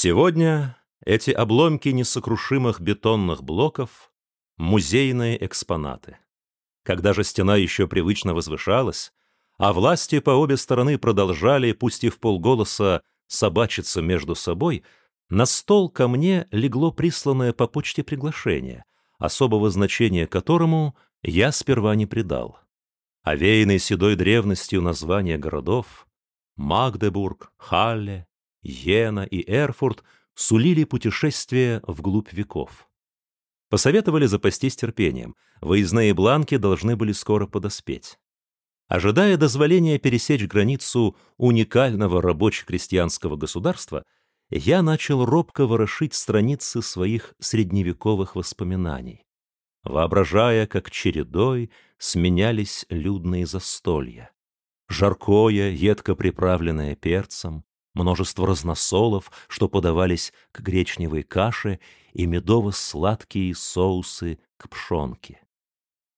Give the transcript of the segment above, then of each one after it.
Сегодня эти обломки несокрушимых бетонных блоков — музейные экспонаты. Когда же стена еще привычно возвышалась, а власти по обе стороны продолжали, пусть и в полголоса, собачиться между собой, на стол ко мне легло присланное по почте приглашение, особого значения которому я сперва не придал. Овеянный седой древностью названия городов — Магдебург, Халле, Йена и Эрфурт — сулили путешествие вглубь веков. Посоветовали запастись терпением, выездные бланки должны были скоро подоспеть. Ожидая дозволения пересечь границу уникального рабоче-крестьянского государства, я начал робко ворошить страницы своих средневековых воспоминаний, воображая, как чередой сменялись людные застолья. Жаркое, едко приправленное перцем, множество разносолов, что подавались к гречневой каше, и медово-сладкие соусы к пшенке.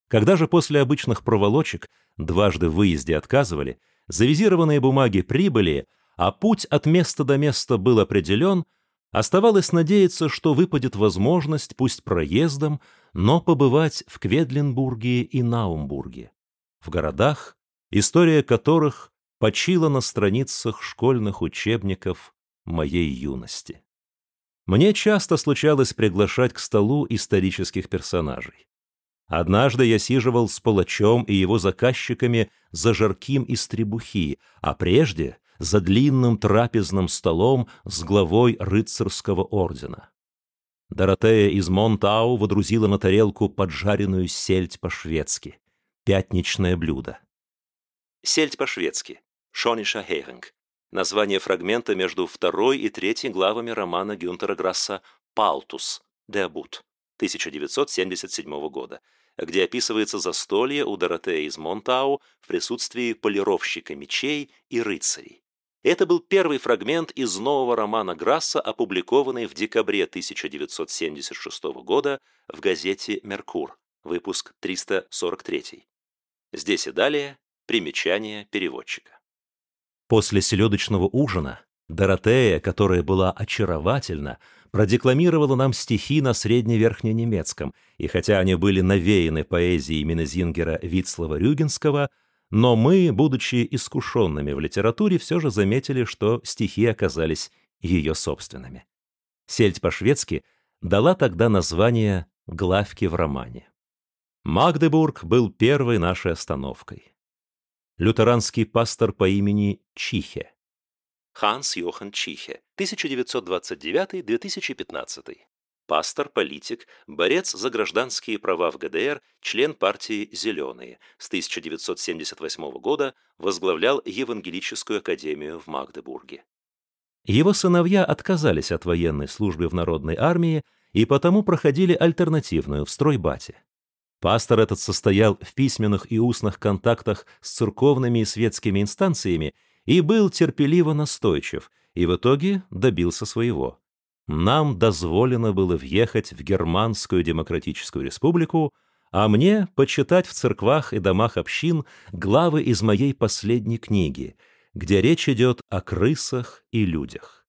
Когда же после обычных проволочек дважды в выезде отказывали, завизированные бумаги прибыли, а путь от места до места был определен, оставалось надеяться, что выпадет возможность, пусть проездом, но побывать в Кведленбурге и Наумбурге, в городах, история которых почила на страницах школьных учебников моей юности. Мне часто случалось приглашать к столу исторических персонажей. Однажды я сиживал с палачом и его заказчиками за жарким из требухи, а прежде за длинным трапезным столом с главой рыцарского ордена. Доротея из Монтау водрузила на тарелку поджаренную сельдь по-шведски. Пятничное блюдо. Сельдь по-шведски. Шониша Хейринг. Название фрагмента между второй и третьей главами романа Гюнтера Грасса «Палтус. Деабут» 1977 года, где описывается застолье у Доротеи из Монтау в присутствии полировщика мечей и рыцарей. Это был первый фрагмент из нового романа Грасса, опубликованный в декабре 1976 года в газете «Меркур», выпуск 343. Здесь и далее примечание переводчика. После селедочного ужина Доротея, которая была очаровательна, продекламировала нам стихи на средневерхненемецком, и хотя они были навеяны поэзией Минезингера Вицлава-Рюгенского, но мы, будучи искушенными в литературе, все же заметили, что стихи оказались ее собственными. Сельдь по-шведски дала тогда название главки в романе. Магдебург был первой нашей остановкой лютеранский пастор по имени Чихе. Ханс Йохан Чихе, 1929-2015. Пастор, политик, борец за гражданские права в ГДР, член партии «Зеленые». С 1978 года возглавлял Евангелическую академию в Магдебурге. Его сыновья отказались от военной службы в Народной армии и потому проходили альтернативную в стройбате. Пастор этот состоял в письменных и устных контактах с церковными и светскими инстанциями и был терпеливо настойчив, и в итоге добился своего. Нам дозволено было въехать в Германскую Демократическую Республику, а мне почитать в церквах и домах общин главы из моей последней книги, где речь идет о крысах и людях.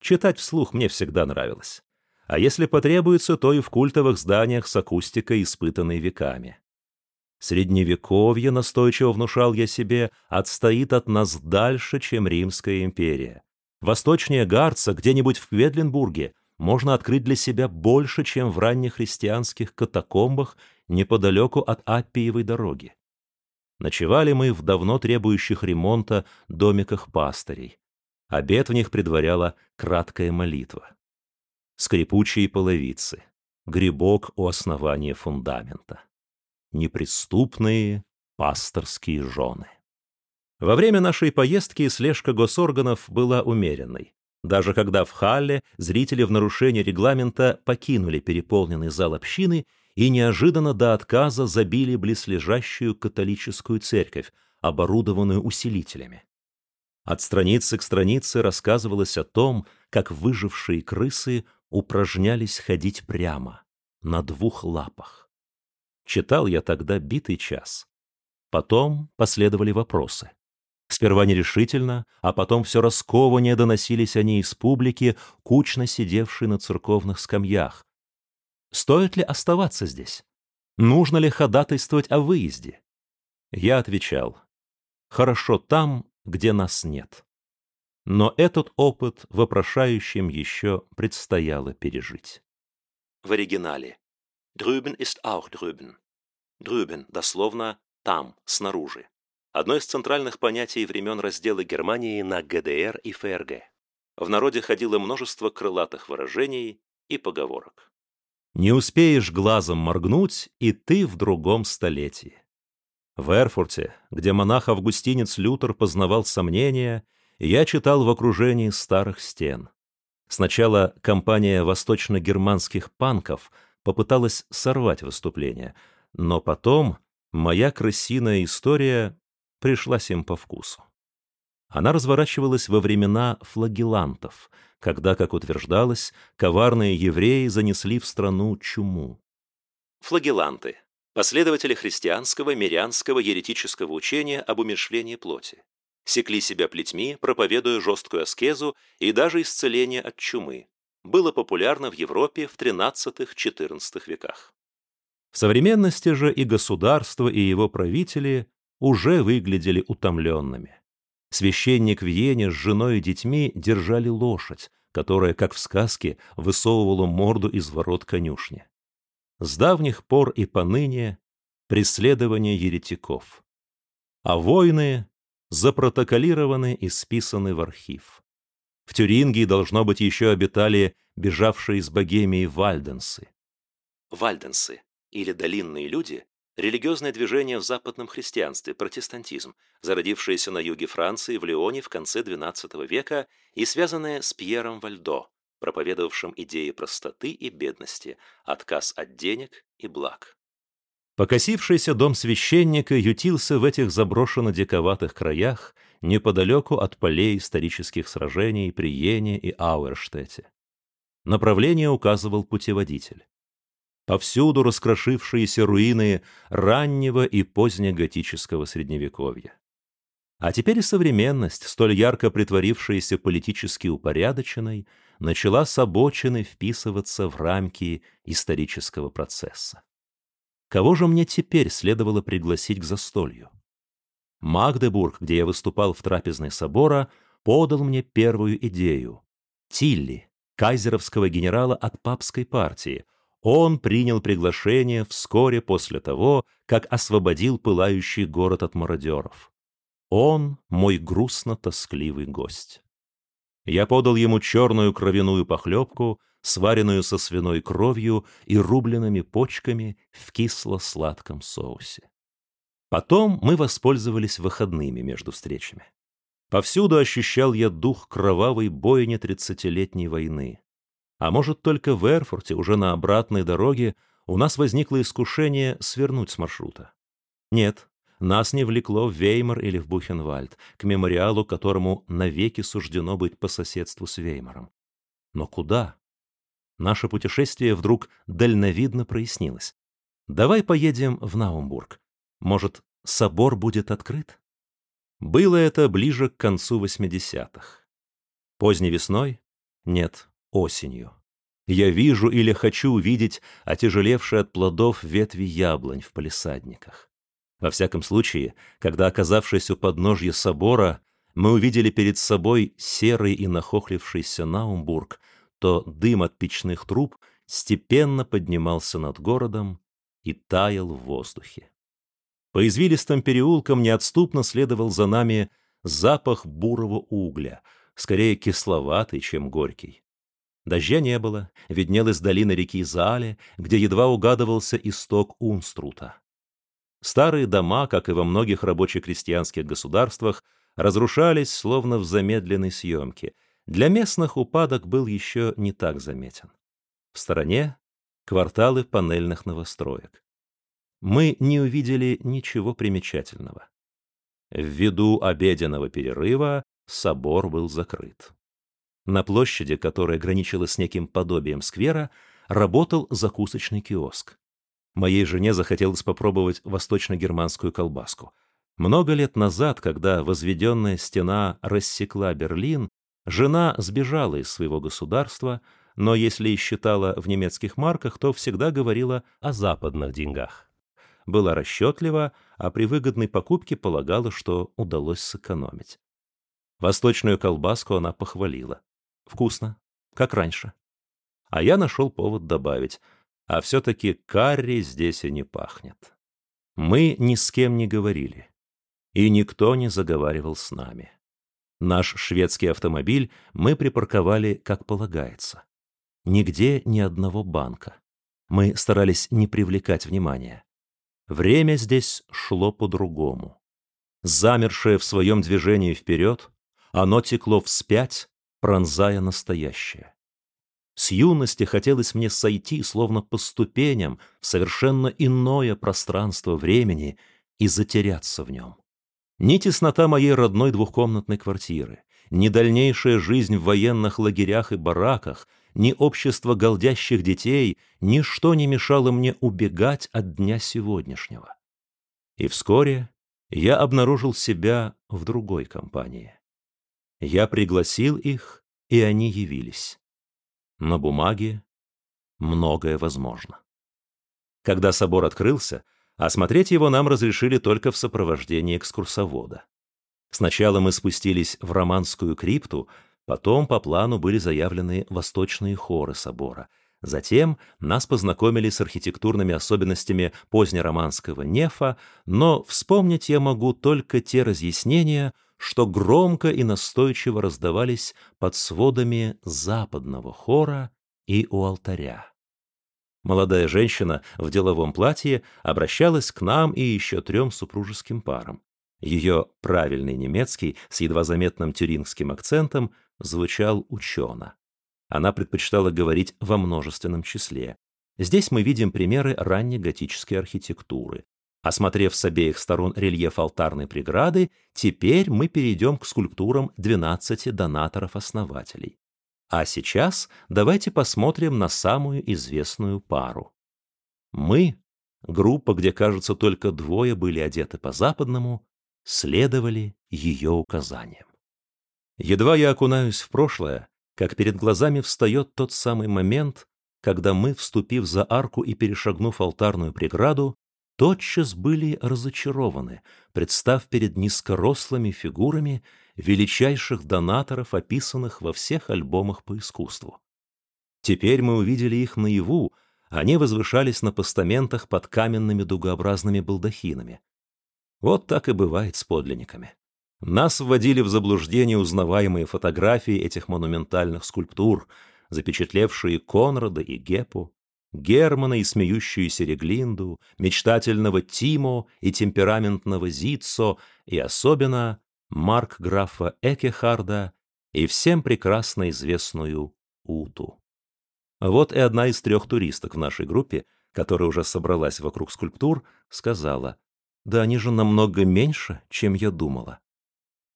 Читать вслух мне всегда нравилось а если потребуется, то и в культовых зданиях с акустикой, испытанной веками. Средневековье, настойчиво внушал я себе, отстоит от нас дальше, чем Римская империя. Восточнее Гарца, где-нибудь в Кведленбурге, можно открыть для себя больше, чем в раннехристианских катакомбах неподалеку от Аппиевой дороги. Ночевали мы в давно требующих ремонта домиках пастырей. Обед в них предваряла краткая молитва скрипучие половицы, грибок у основания фундамента. Неприступные пасторские жены. Во время нашей поездки слежка госорганов была умеренной. Даже когда в Халле зрители в нарушении регламента покинули переполненный зал общины и неожиданно до отказа забили близлежащую католическую церковь, оборудованную усилителями. От страницы к странице рассказывалось о том, как выжившие крысы упражнялись ходить прямо, на двух лапах. Читал я тогда битый час. Потом последовали вопросы. Сперва нерешительно, а потом все раскованнее доносились они из публики, кучно сидевшей на церковных скамьях. Стоит ли оставаться здесь? Нужно ли ходатайствовать о выезде? Я отвечал, хорошо там, где нас нет. Но этот опыт вопрошающим еще предстояло пережить. В оригинале. Drüben ist auch drüben. Drüben, дословно, там, снаружи одно из центральных понятий времен раздела Германии на ГДР и ФРГ. В народе ходило множество крылатых выражений и поговорок. Не успеешь глазом моргнуть, и ты в другом столетии. В Эрфурте, где монах-августинец Лютер познавал сомнения, я читал в окружении старых стен. Сначала компания восточно-германских панков попыталась сорвать выступление, но потом моя крысиная история пришлась им по вкусу. Она разворачивалась во времена флагелантов, когда, как утверждалось, коварные евреи занесли в страну чуму. Флагеланты – последователи христианского, мирянского, еретического учения об умершлении плоти. Секли себя плетьми, проповедуя жесткую аскезу и даже исцеление от чумы. Было популярно в Европе в XIII-XIV веках. В современности же и государство, и его правители уже выглядели утомленными. Священник в Йене с женой и детьми держали лошадь, которая, как в сказке, высовывала морду из ворот конюшни. С давних пор и поныне преследование еретиков. А войны запротоколированы и списаны в архив. В Тюрингии, должно быть, еще обитали бежавшие из Богемии вальденсы. Вальденсы, или долинные люди, религиозное движение в западном христианстве, протестантизм, зародившееся на юге Франции, в Лионе в конце XII века и связанное с Пьером Вальдо, проповедовавшим идеи простоты и бедности, отказ от денег и благ. Покосившийся дом священника ютился в этих заброшенно-диковатых краях неподалеку от полей исторических сражений при Йене и Ауэрштете. Направление указывал путеводитель повсюду раскрошившиеся руины раннего и позднеготического средневековья. А теперь и современность, столь ярко притворившаяся политически упорядоченной, начала с обочины вписываться в рамки исторического процесса. Кого же мне теперь следовало пригласить к застолью? Магдебург, где я выступал в трапезной собора, подал мне первую идею. Тилли, кайзеровского генерала от папской партии, он принял приглашение вскоре после того, как освободил пылающий город от мародеров. Он мой грустно-тоскливый гость. Я подал ему черную кровяную похлебку, сваренную со свиной кровью и рубленными почками в кисло-сладком соусе. Потом мы воспользовались выходными между встречами. Повсюду ощущал я дух кровавой бойни тридцатилетней войны. А может, только в Эрфурте, уже на обратной дороге, у нас возникло искушение свернуть с маршрута. Нет, нас не влекло в Веймар или в Бухенвальд, к мемориалу, которому навеки суждено быть по соседству с Веймаром. Но куда? Наше путешествие вдруг дальновидно прояснилось. Давай поедем в Наумбург. Может, собор будет открыт? Было это ближе к концу 80-х. Поздней весной? Нет, осенью. Я вижу или хочу увидеть отяжелевшие от плодов ветви яблонь в палисадниках. Во всяком случае, когда, оказавшись у подножья собора, мы увидели перед собой серый и нахохлившийся Наумбург, то дым от печных труб степенно поднимался над городом и таял в воздухе. По извилистым переулкам неотступно следовал за нами запах бурого угля, скорее кисловатый, чем горький. Дождя не было, виднелась долина реки Заале, где едва угадывался исток Унструта. Старые дома, как и во многих рабоче-крестьянских государствах, разрушались словно в замедленной съемке. Для местных упадок был еще не так заметен. В стороне — кварталы панельных новостроек. Мы не увидели ничего примечательного. Ввиду обеденного перерыва собор был закрыт. На площади, которая граничила с неким подобием сквера, работал закусочный киоск. Моей жене захотелось попробовать восточно-германскую колбаску. Много лет назад, когда возведенная стена рассекла Берлин, жена сбежала из своего государства, но если и считала в немецких марках, то всегда говорила о западных деньгах. Была расчетлива, а при выгодной покупке полагала, что удалось сэкономить. Восточную колбаску она похвалила. Вкусно, как раньше. А я нашел повод добавить, а все-таки карри здесь и не пахнет. Мы ни с кем не говорили и никто не заговаривал с нами. Наш шведский автомобиль мы припарковали как полагается. Нигде ни одного банка. Мы старались не привлекать внимания. Время здесь шло по-другому. Замершее в своем движении вперед, оно текло вспять, пронзая настоящее. С юности хотелось мне сойти, словно по ступеням, в совершенно иное пространство времени и затеряться в нем. Ни теснота моей родной двухкомнатной квартиры, ни дальнейшая жизнь в военных лагерях и бараках, ни общество голдящих детей, ничто не мешало мне убегать от дня сегодняшнего. И вскоре я обнаружил себя в другой компании. Я пригласил их, и они явились. На бумаге многое возможно. Когда собор открылся, Осмотреть его нам разрешили только в сопровождении экскурсовода. Сначала мы спустились в романскую крипту, потом по плану были заявлены восточные хоры собора. Затем нас познакомили с архитектурными особенностями позднероманского нефа, но вспомнить я могу только те разъяснения, что громко и настойчиво раздавались под сводами западного хора и у алтаря. Молодая женщина в деловом платье обращалась к нам и еще трем супружеским парам. Ее правильный немецкий с едва заметным тюрингским акцентом звучал учено. Она предпочитала говорить во множественном числе. Здесь мы видим примеры ранней готической архитектуры. Осмотрев с обеих сторон рельеф алтарной преграды, теперь мы перейдем к скульптурам 12 донаторов-основателей. А сейчас давайте посмотрим на самую известную пару. Мы, группа, где, кажется, только двое были одеты по-западному, следовали ее указаниям. Едва я окунаюсь в прошлое, как перед глазами встает тот самый момент, когда мы, вступив за арку и перешагнув алтарную преграду, тотчас были разочарованы, представ перед низкорослыми фигурами величайших донаторов, описанных во всех альбомах по искусству. Теперь мы увидели их наяву, они возвышались на постаментах под каменными дугообразными балдахинами. Вот так и бывает с подлинниками. Нас вводили в заблуждение узнаваемые фотографии этих монументальных скульптур, запечатлевшие Конрада и Гепу, Германа и смеющуюся Реглинду, мечтательного Тимо и темпераментного Зицо, и особенно Марк графа Экехарда и всем прекрасно известную Уту. Вот и одна из трех туристок в нашей группе, которая уже собралась вокруг скульптур, сказала, «Да они же намного меньше, чем я думала».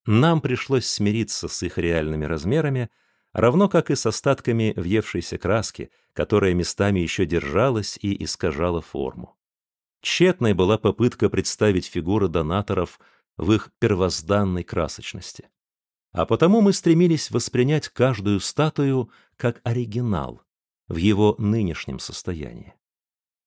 Нам пришлось смириться с их реальными размерами, равно как и с остатками въевшейся краски, которая местами еще держалась и искажала форму. Тщетной была попытка представить фигуры донаторов в их первозданной красочности. А потому мы стремились воспринять каждую статую как оригинал в его нынешнем состоянии.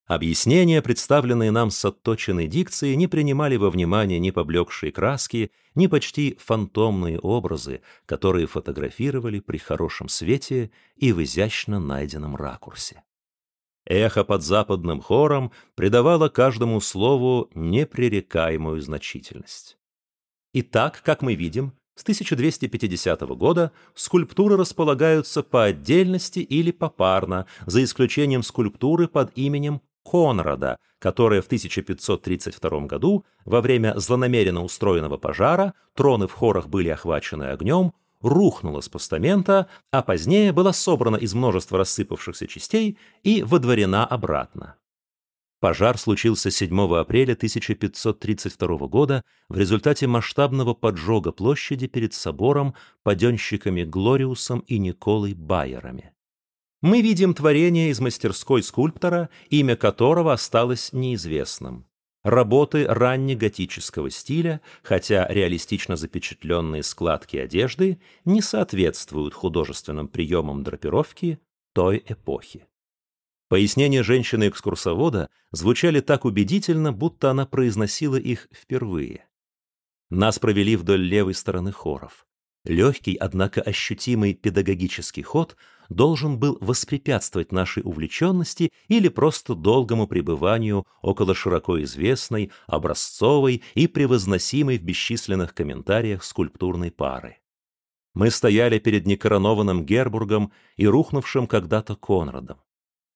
Объяснения, представленные нам с отточенной дикцией, не принимали во внимание ни поблекшие краски, ни почти фантомные образы, которые фотографировали при хорошем свете и в изящно найденном ракурсе. Эхо под западным хором придавало каждому слову непререкаемую значительность. Итак, как мы видим, с 1250 года скульптуры располагаются по отдельности или попарно, за исключением скульптуры под именем Конрада, которая в 1532 году во время злонамеренно устроенного пожара, троны в хорах были охвачены огнем, рухнула с постамента, а позднее была собрана из множества рассыпавшихся частей и водворена обратно. Пожар случился 7 апреля 1532 года в результате масштабного поджога площади перед собором паденщиками Глориусом и Николой Байерами мы видим творение из мастерской скульптора, имя которого осталось неизвестным. Работы раннеготического стиля, хотя реалистично запечатленные складки одежды, не соответствуют художественным приемам драпировки той эпохи. Пояснения женщины-экскурсовода звучали так убедительно, будто она произносила их впервые. Нас провели вдоль левой стороны хоров. Легкий, однако ощутимый педагогический ход должен был воспрепятствовать нашей увлеченности или просто долгому пребыванию около широко известной, образцовой и превозносимой в бесчисленных комментариях скульптурной пары. Мы стояли перед некоронованным Гербургом и рухнувшим когда-то Конрадом.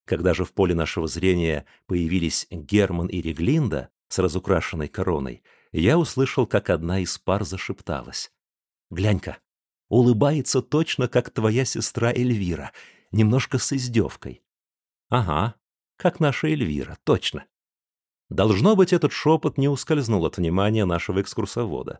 Когда же в поле нашего зрения появились Герман и Реглинда с разукрашенной короной, я услышал, как одна из пар зашепталась. Глянь-ка, улыбается точно, как твоя сестра Эльвира, немножко с издевкой. Ага, как наша Эльвира, точно. Должно быть, этот шепот не ускользнул от внимания нашего экскурсовода.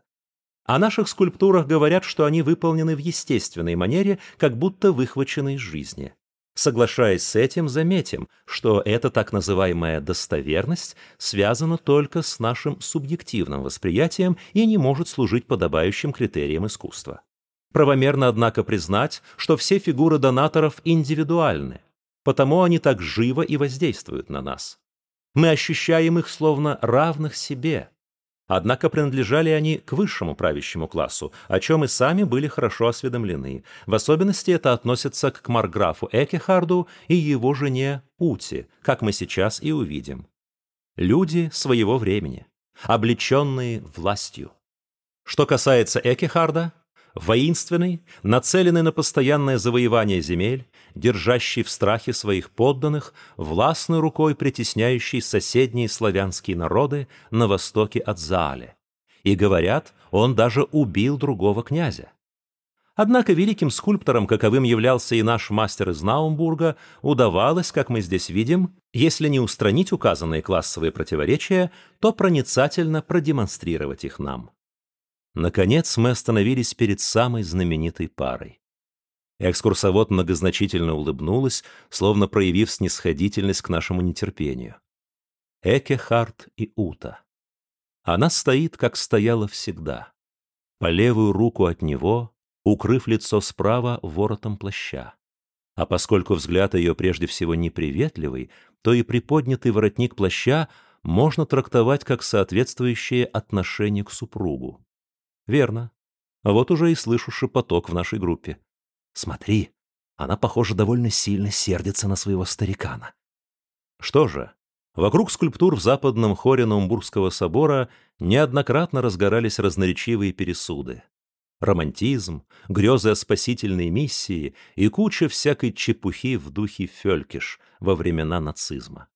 О наших скульптурах говорят, что они выполнены в естественной манере, как будто выхвачены из жизни. Соглашаясь с этим, заметим, что эта так называемая достоверность связана только с нашим субъективным восприятием и не может служить подобающим критерием искусства. Правомерно, однако, признать, что все фигуры донаторов индивидуальны, потому они так живо и воздействуют на нас. Мы ощущаем их словно равных себе, Однако принадлежали они к высшему правящему классу, о чем и сами были хорошо осведомлены. В особенности это относится к марграфу Экехарду и его жене Ути, как мы сейчас и увидим. Люди своего времени, облеченные властью. Что касается Экехарда, воинственный, нацеленный на постоянное завоевание земель, держащий в страхе своих подданных, властной рукой притесняющий соседние славянские народы на востоке от Заале. И, говорят, он даже убил другого князя. Однако великим скульптором, каковым являлся и наш мастер из Наумбурга, удавалось, как мы здесь видим, если не устранить указанные классовые противоречия, то проницательно продемонстрировать их нам. Наконец мы остановились перед самой знаменитой парой. Экскурсовод многозначительно улыбнулась, словно проявив снисходительность к нашему нетерпению. Экехарт и Ута. Она стоит, как стояла всегда. По левую руку от него, укрыв лицо справа воротом плаща. А поскольку взгляд ее прежде всего неприветливый, то и приподнятый воротник плаща можно трактовать как соответствующее отношение к супругу. Верно. Вот уже и слышу шепоток в нашей группе. Смотри, она, похоже, довольно сильно сердится на своего старикана. Что же, вокруг скульптур в западном хоре Наумбургского собора неоднократно разгорались разноречивые пересуды. Романтизм, грезы о спасительной миссии и куча всякой чепухи в духе фелькиш во времена нацизма.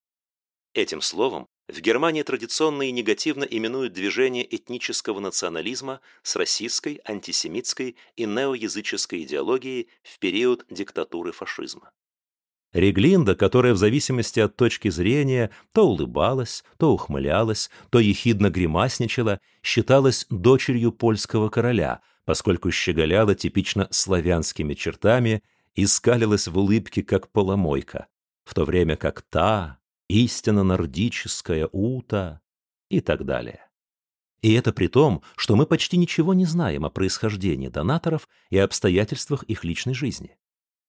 Этим словом в Германии традиционно и негативно именуют движение этнического национализма с расистской, антисемитской и неоязыческой идеологией в период диктатуры фашизма. Реглинда, которая в зависимости от точки зрения то улыбалась, то ухмылялась, то ехидно гримасничала, считалась дочерью польского короля, поскольку щеголяла типично славянскими чертами и скалилась в улыбке, как поломойка, в то время как та, истинно нордическая ута и так далее. И это при том, что мы почти ничего не знаем о происхождении донаторов и обстоятельствах их личной жизни.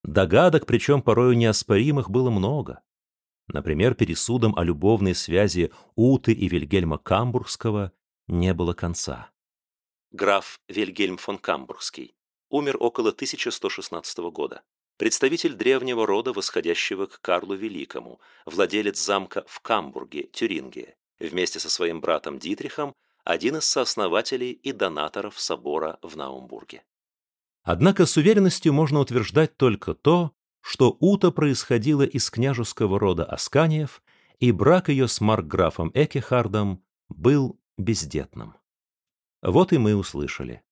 Догадок, причем порою неоспоримых, было много. Например, пересудом о любовной связи Уты и Вильгельма Камбургского не было конца. Граф Вильгельм фон Камбургский умер около 1116 года представитель древнего рода, восходящего к Карлу Великому, владелец замка в Камбурге, Тюрингии, вместе со своим братом Дитрихом, один из сооснователей и донаторов собора в Наумбурге. Однако с уверенностью можно утверждать только то, что Ута происходила из княжеского рода Асканиев, и брак ее с маркграфом Экехардом был бездетным. Вот и мы услышали.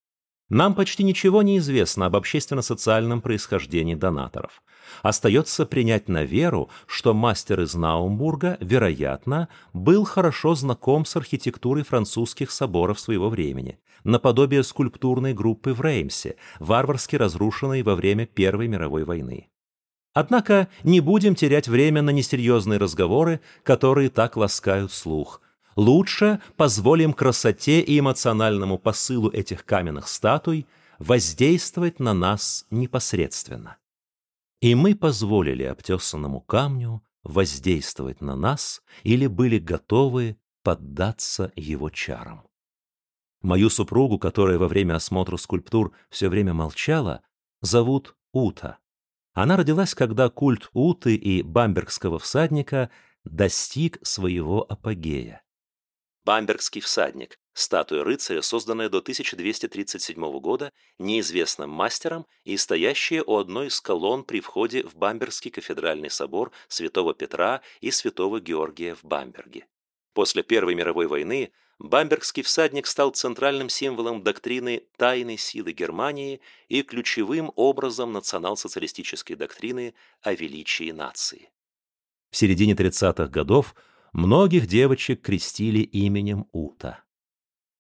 Нам почти ничего не известно об общественно-социальном происхождении донаторов. Остается принять на веру, что мастер из Наумбурга, вероятно, был хорошо знаком с архитектурой французских соборов своего времени, наподобие скульптурной группы в Реймсе, варварски разрушенной во время Первой мировой войны. Однако не будем терять время на несерьезные разговоры, которые так ласкают слух. Лучше позволим красоте и эмоциональному посылу этих каменных статуй воздействовать на нас непосредственно. И мы позволили обтесанному камню воздействовать на нас или были готовы поддаться его чарам. Мою супругу, которая во время осмотра скульптур все время молчала, зовут Ута. Она родилась, когда культ Уты и бамбергского всадника достиг своего апогея. Бамбергский всадник – статуя рыцаря, созданная до 1237 года неизвестным мастером и стоящая у одной из колонн при входе в Бамбергский кафедральный собор Святого Петра и Святого Георгия в Бамберге. После Первой мировой войны Бамбергский всадник стал центральным символом доктрины тайной силы Германии и ключевым образом национал-социалистической доктрины о величии нации. В середине 30-х годов многих девочек крестили именем Ута.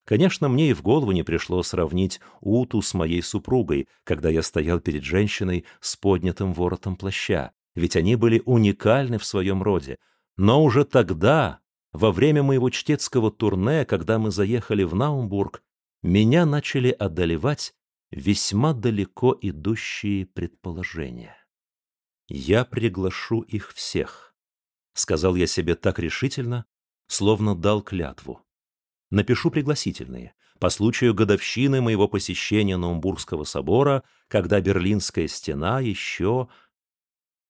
Конечно, мне и в голову не пришло сравнить Уту с моей супругой, когда я стоял перед женщиной с поднятым воротом плаща, ведь они были уникальны в своем роде. Но уже тогда, во время моего чтецкого турне, когда мы заехали в Наумбург, меня начали одолевать весьма далеко идущие предположения. Я приглашу их всех. Сказал я себе так решительно, словно дал клятву. Напишу пригласительные по случаю годовщины моего посещения Наумбургского собора, когда Берлинская стена еще...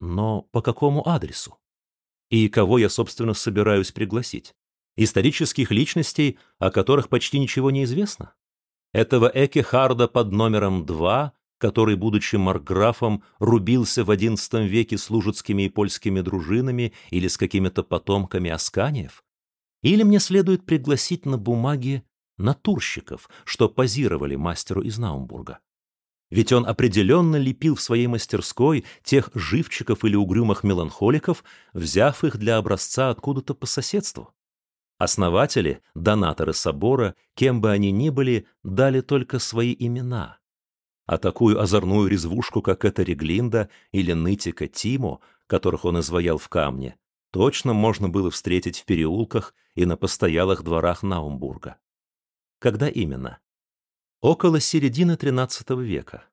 Но по какому адресу? И кого я, собственно, собираюсь пригласить? Исторических личностей, о которых почти ничего не известно? Этого Экехарда под номером 2, который, будучи марграфом, рубился в XI веке с лужицкими и польскими дружинами или с какими-то потомками Асканиев? Или мне следует пригласить на бумаге натурщиков, что позировали мастеру из Наумбурга? Ведь он определенно лепил в своей мастерской тех живчиков или угрюмых меланхоликов, взяв их для образца откуда-то по соседству. Основатели, донаторы собора, кем бы они ни были, дали только свои имена. А такую озорную резвушку, как эта Реглинда или нытика Тимо, которых он изваял в камне, точно можно было встретить в переулках и на постоялых дворах Наумбурга. Когда именно? Около середины XIII века.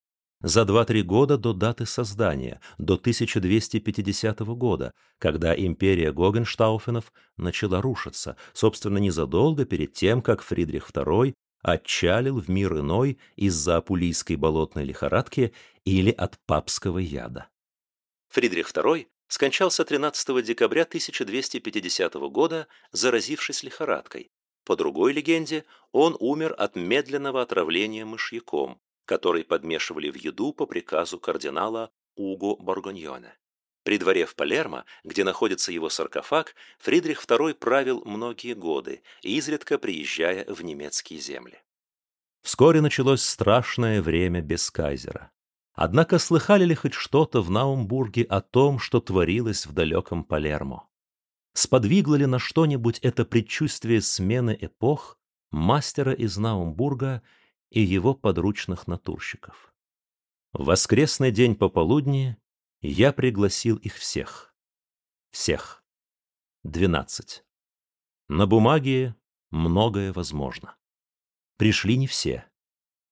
За 2-3 года до даты создания, до 1250 года, когда империя Гогенштауфенов начала рушиться, собственно, незадолго перед тем, как Фридрих II отчалил в мир иной из-за апулийской болотной лихорадки или от папского яда. Фридрих II скончался 13 декабря 1250 года, заразившись лихорадкой. По другой легенде, он умер от медленного отравления мышьяком, который подмешивали в еду по приказу кардинала Уго Боргоньоне. При дворе в Палермо, где находится его саркофаг, Фридрих II правил многие годы, изредка приезжая в немецкие земли. Вскоре началось страшное время без кайзера. Однако слыхали ли хоть что-то в Наумбурге о том, что творилось в далеком Палермо? Сподвигло ли на что-нибудь это предчувствие смены эпох мастера из Наумбурга и его подручных натурщиков? В воскресный день пополудни я пригласил их всех. Всех. Двенадцать. На бумаге многое возможно. Пришли не все.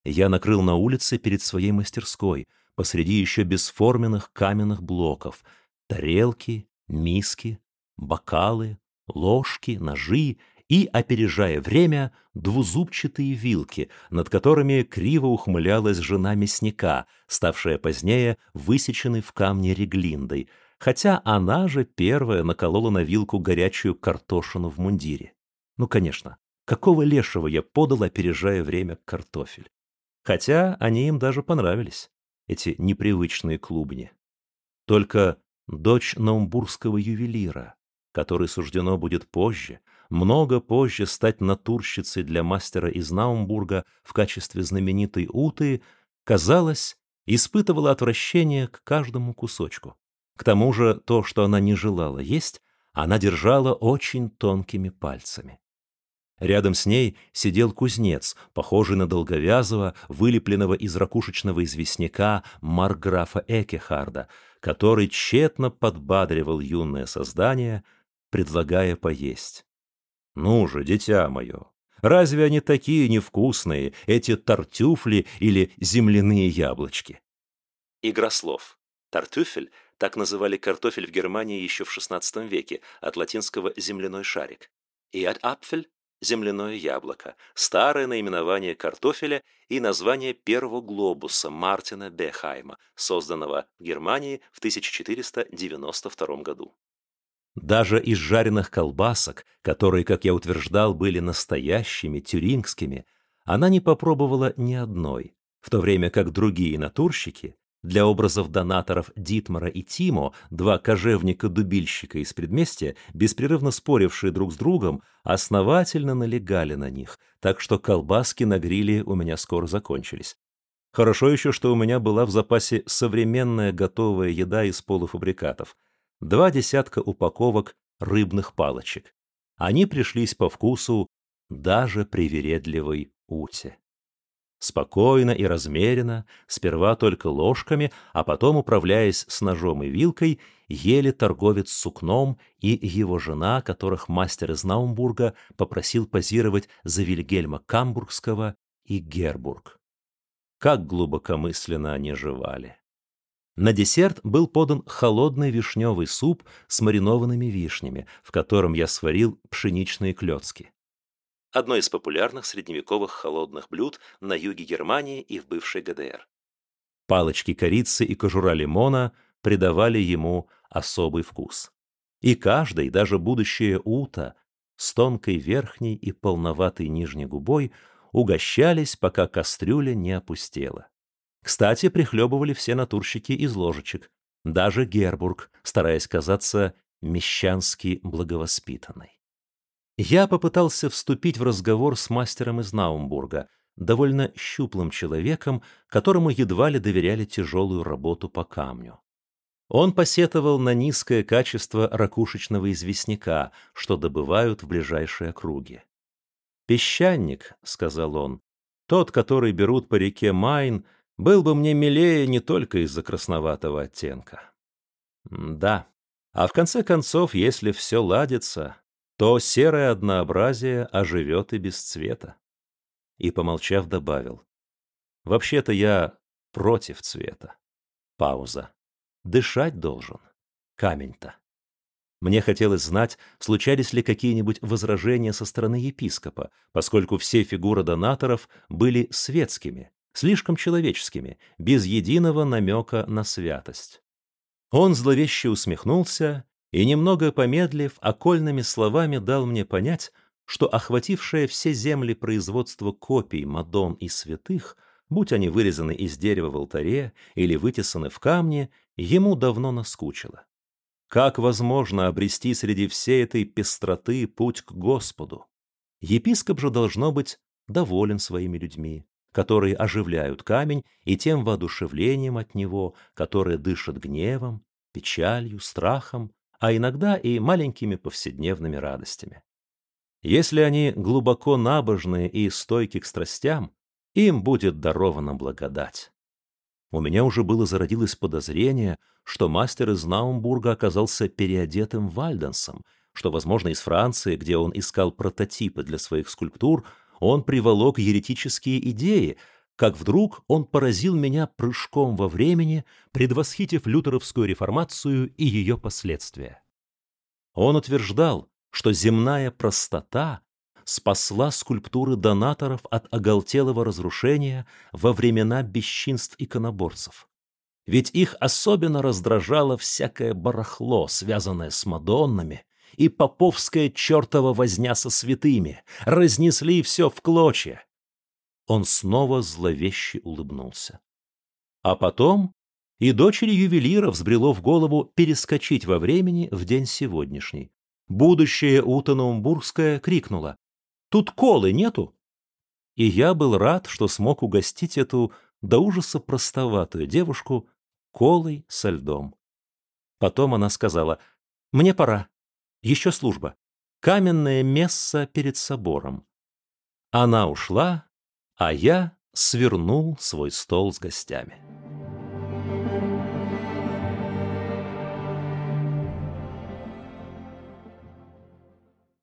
Я накрыл на улице перед своей мастерской, посреди еще бесформенных каменных блоков, тарелки, миски, бокалы, ложки, ножи и, опережая время, двузубчатые вилки, над которыми криво ухмылялась жена мясника, ставшая позднее высеченной в камне реглиндой, хотя она же первая наколола на вилку горячую картошину в мундире. Ну, конечно, какого лешего я подал, опережая время картофель? Хотя они им даже понравились, эти непривычные клубни. Только дочь наумбургского ювелира, который суждено будет позже, много позже стать натурщицей для мастера из Наумбурга в качестве знаменитой уты, казалось, испытывала отвращение к каждому кусочку. К тому же то, что она не желала есть, она держала очень тонкими пальцами. Рядом с ней сидел кузнец, похожий на долговязого, вылепленного из ракушечного известняка марграфа Экехарда, который тщетно подбадривал юное создание, предлагая поесть. Ну же, дитя мое, разве они такие невкусные, эти тартюфли или земляные яблочки? Игра слов. Тартюфель – так называли картофель в Германии еще в XVI веке, от латинского «земляной шарик». И от апфель – земляное яблоко, старое наименование картофеля и название первого глобуса Мартина Бехайма, созданного в Германии в 1492 году. Даже из жареных колбасок, которые, как я утверждал, были настоящими, тюрингскими, она не попробовала ни одной, в то время как другие натурщики для образов донаторов Дитмара и Тимо, два кожевника-дубильщика из предместья, беспрерывно спорившие друг с другом, основательно налегали на них, так что колбаски на гриле у меня скоро закончились. Хорошо еще, что у меня была в запасе современная готовая еда из полуфабрикатов. Два десятка упаковок рыбных палочек. Они пришлись по вкусу даже привередливой уте. Спокойно и размеренно, сперва только ложками, а потом, управляясь с ножом и вилкой, ели торговец сукном и его жена, которых мастер из Наумбурга попросил позировать за Вильгельма Камбургского и Гербург. Как глубокомысленно они жевали. На десерт был подан холодный вишневый суп с маринованными вишнями, в котором я сварил пшеничные клетки одно из популярных средневековых холодных блюд на юге Германии и в бывшей ГДР. Палочки корицы и кожура лимона придавали ему особый вкус. И каждый, даже будущее ута, с тонкой верхней и полноватой нижней губой угощались, пока кастрюля не опустела. Кстати, прихлебывали все натурщики из ложечек, даже Гербург, стараясь казаться мещански благовоспитанной. Я попытался вступить в разговор с мастером из Наумбурга, довольно щуплым человеком, которому едва ли доверяли тяжелую работу по камню. Он посетовал на низкое качество ракушечного известняка, что добывают в ближайшей округе. «Песчаник», — сказал он, — «тот, который берут по реке Майн, был бы мне милее не только из-за красноватого оттенка». «Да, а в конце концов, если все ладится, то серое однообразие оживет и без цвета. И, помолчав, добавил. Вообще-то я против цвета. Пауза. Дышать должен. Камень-то. Мне хотелось знать, случались ли какие-нибудь возражения со стороны епископа, поскольку все фигуры донаторов были светскими, слишком человеческими, без единого намека на святость. Он зловеще усмехнулся и, немного помедлив, окольными словами дал мне понять, что охватившее все земли производство копий Мадон и святых, будь они вырезаны из дерева в алтаре или вытесаны в камне, ему давно наскучило. Как возможно обрести среди всей этой пестроты путь к Господу? Епископ же должно быть доволен своими людьми, которые оживляют камень и тем воодушевлением от него, которое дышит гневом, печалью, страхом, а иногда и маленькими повседневными радостями. Если они глубоко набожные и стойки к страстям, им будет дарована благодать. У меня уже было зародилось подозрение, что мастер из Наумбурга оказался переодетым вальденсом, что, возможно, из Франции, где он искал прототипы для своих скульптур, он приволок еретические идеи, как вдруг он поразил меня прыжком во времени, предвосхитив лютеровскую реформацию и ее последствия. Он утверждал, что земная простота спасла скульптуры донаторов от оголтелого разрушения во времена бесчинств иконоборцев. Ведь их особенно раздражало всякое барахло, связанное с Мадоннами, и поповская чертова возня со святыми, разнесли все в клочья, он снова зловеще улыбнулся. А потом и дочери ювелира взбрело в голову перескочить во времени в день сегодняшний. Будущее Утанаумбургская крикнула «Тут колы нету!» И я был рад, что смог угостить эту до ужаса простоватую девушку колой со льдом. Потом она сказала «Мне пора. Еще служба. Каменное место перед собором». Она ушла, а я свернул свой стол с гостями.